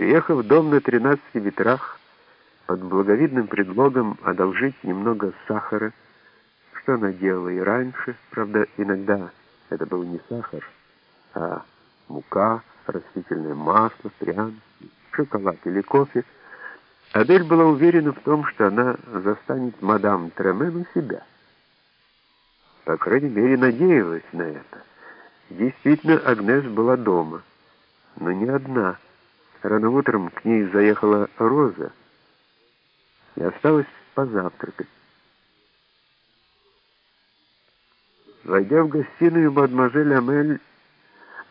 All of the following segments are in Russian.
Приехав в дом на 13 ветрах, под благовидным предлогом одолжить немного сахара, что она делала и раньше, правда, иногда это был не сахар, а мука, растительное масло, пряники, шоколад или кофе, Адель была уверена в том, что она застанет мадам Тремен у себя. По крайней мере, надеялась на это. Действительно, Агнес была дома, но не одна. Рано утром к ней заехала Роза и осталась позавтракать. Войдя в гостиную, мадемуазель Амель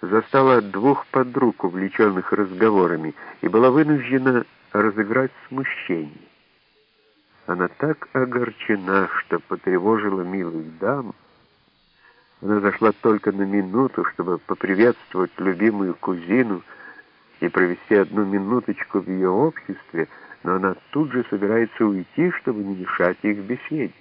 застала двух подруг, увлеченных разговорами, и была вынуждена разыграть смущение. Она так огорчена, что потревожила милых дам. Она зашла только на минуту, чтобы поприветствовать любимую кузину и провести одну минуточку в ее обществе, но она тут же собирается уйти, чтобы не мешать их беседе.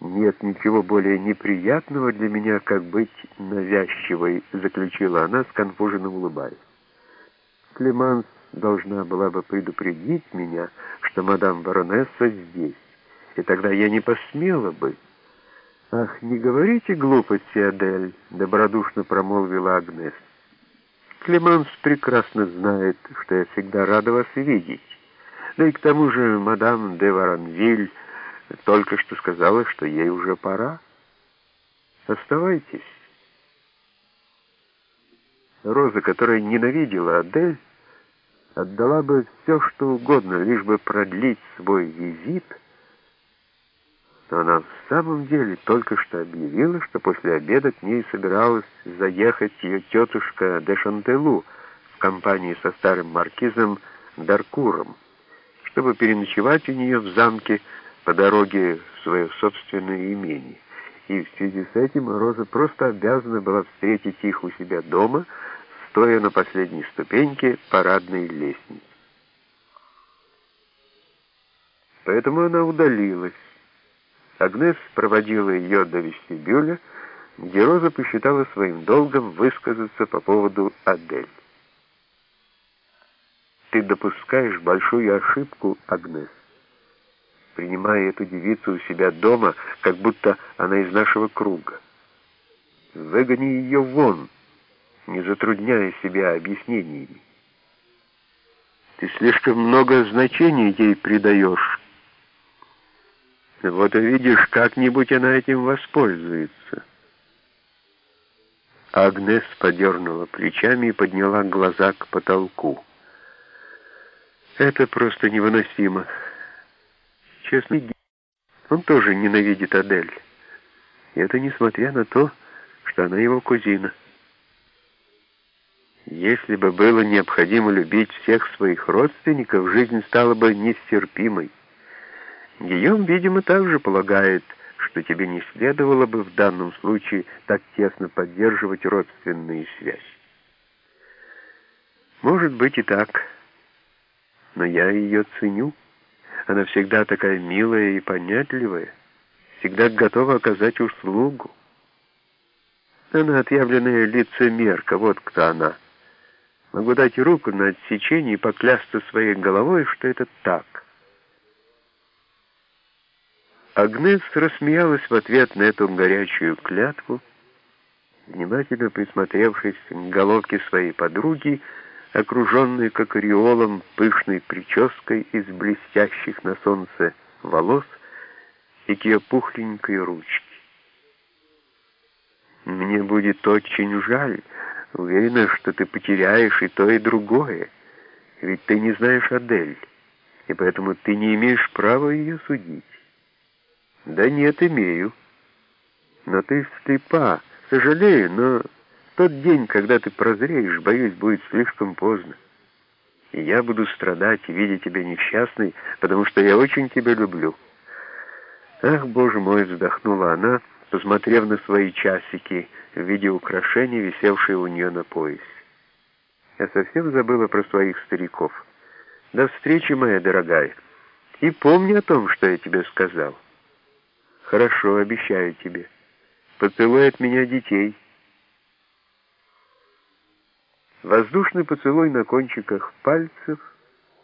«Нет ничего более неприятного для меня, как быть навязчивой», заключила она, сконфуженно улыбаясь. Клеманс должна была бы предупредить меня, что мадам баронесса здесь, и тогда я не посмела бы. «Ах, не говорите глупости, Адель», — добродушно промолвила Агнес. «Клеманс прекрасно знает, что я всегда рада вас видеть. Да и к тому же мадам де Варанвиль только что сказала, что ей уже пора. Оставайтесь». Роза, которая ненавидела Адель, отдала бы все, что угодно, лишь бы продлить свой визит, но она в самом деле только что объявила, что после обеда к ней собиралась заехать ее тетушка де Шантелу в компании со старым маркизом Даркуром, чтобы переночевать у нее в замке по дороге в свое собственное имение. И в связи с этим Роза просто обязана была встретить их у себя дома, стоя на последней ступеньке парадной лестницы. Поэтому она удалилась. Агнес проводила ее до вестибюля, где Роза посчитала своим долгом высказаться по поводу Адель. «Ты допускаешь большую ошибку, Агнес, принимая эту девицу у себя дома, как будто она из нашего круга. Выгони ее вон!» не затрудняя себя объяснениями. Ты слишком много значений ей придаешь. Вот увидишь, как-нибудь она этим воспользуется. Агнес подернула плечами и подняла глаза к потолку. Это просто невыносимо. Честно, он тоже ненавидит Адель. И это несмотря на то, что она его кузина. Если бы было необходимо любить всех своих родственников, жизнь стала бы нестерпимой. Гийом, видимо, также полагает, что тебе не следовало бы в данном случае так тесно поддерживать родственные связи. Может быть и так, но я ее ценю. Она всегда такая милая и понятливая, всегда готова оказать услугу. Она отъявленная лицемерка, вот кто она — Могу дать руку на отсечение и поклясться своей головой, что это так. Агнес рассмеялась в ответ на эту горячую клятву, внимательно присмотревшись к головке своей подруги, окруженной как ореолом пышной прической из блестящих на солнце волос и к ее пухленькой ручке. «Мне будет очень жаль», Уверена, что ты потеряешь и то, и другое. Ведь ты не знаешь Адель, и поэтому ты не имеешь права ее судить. Да нет, имею. Но ты слепа. Сожалею, но тот день, когда ты прозреешь, боюсь, будет слишком поздно. И я буду страдать и видеть тебя несчастной, потому что я очень тебя люблю. Ах, боже мой, вздохнула она, посмотрев на свои часики, в виде украшения, висевшие у нее на поясе. Я совсем забыла про своих стариков. До встречи, моя дорогая. И помни о том, что я тебе сказал. Хорошо, обещаю тебе. Поцелуй от меня детей. Воздушный поцелуй на кончиках пальцев —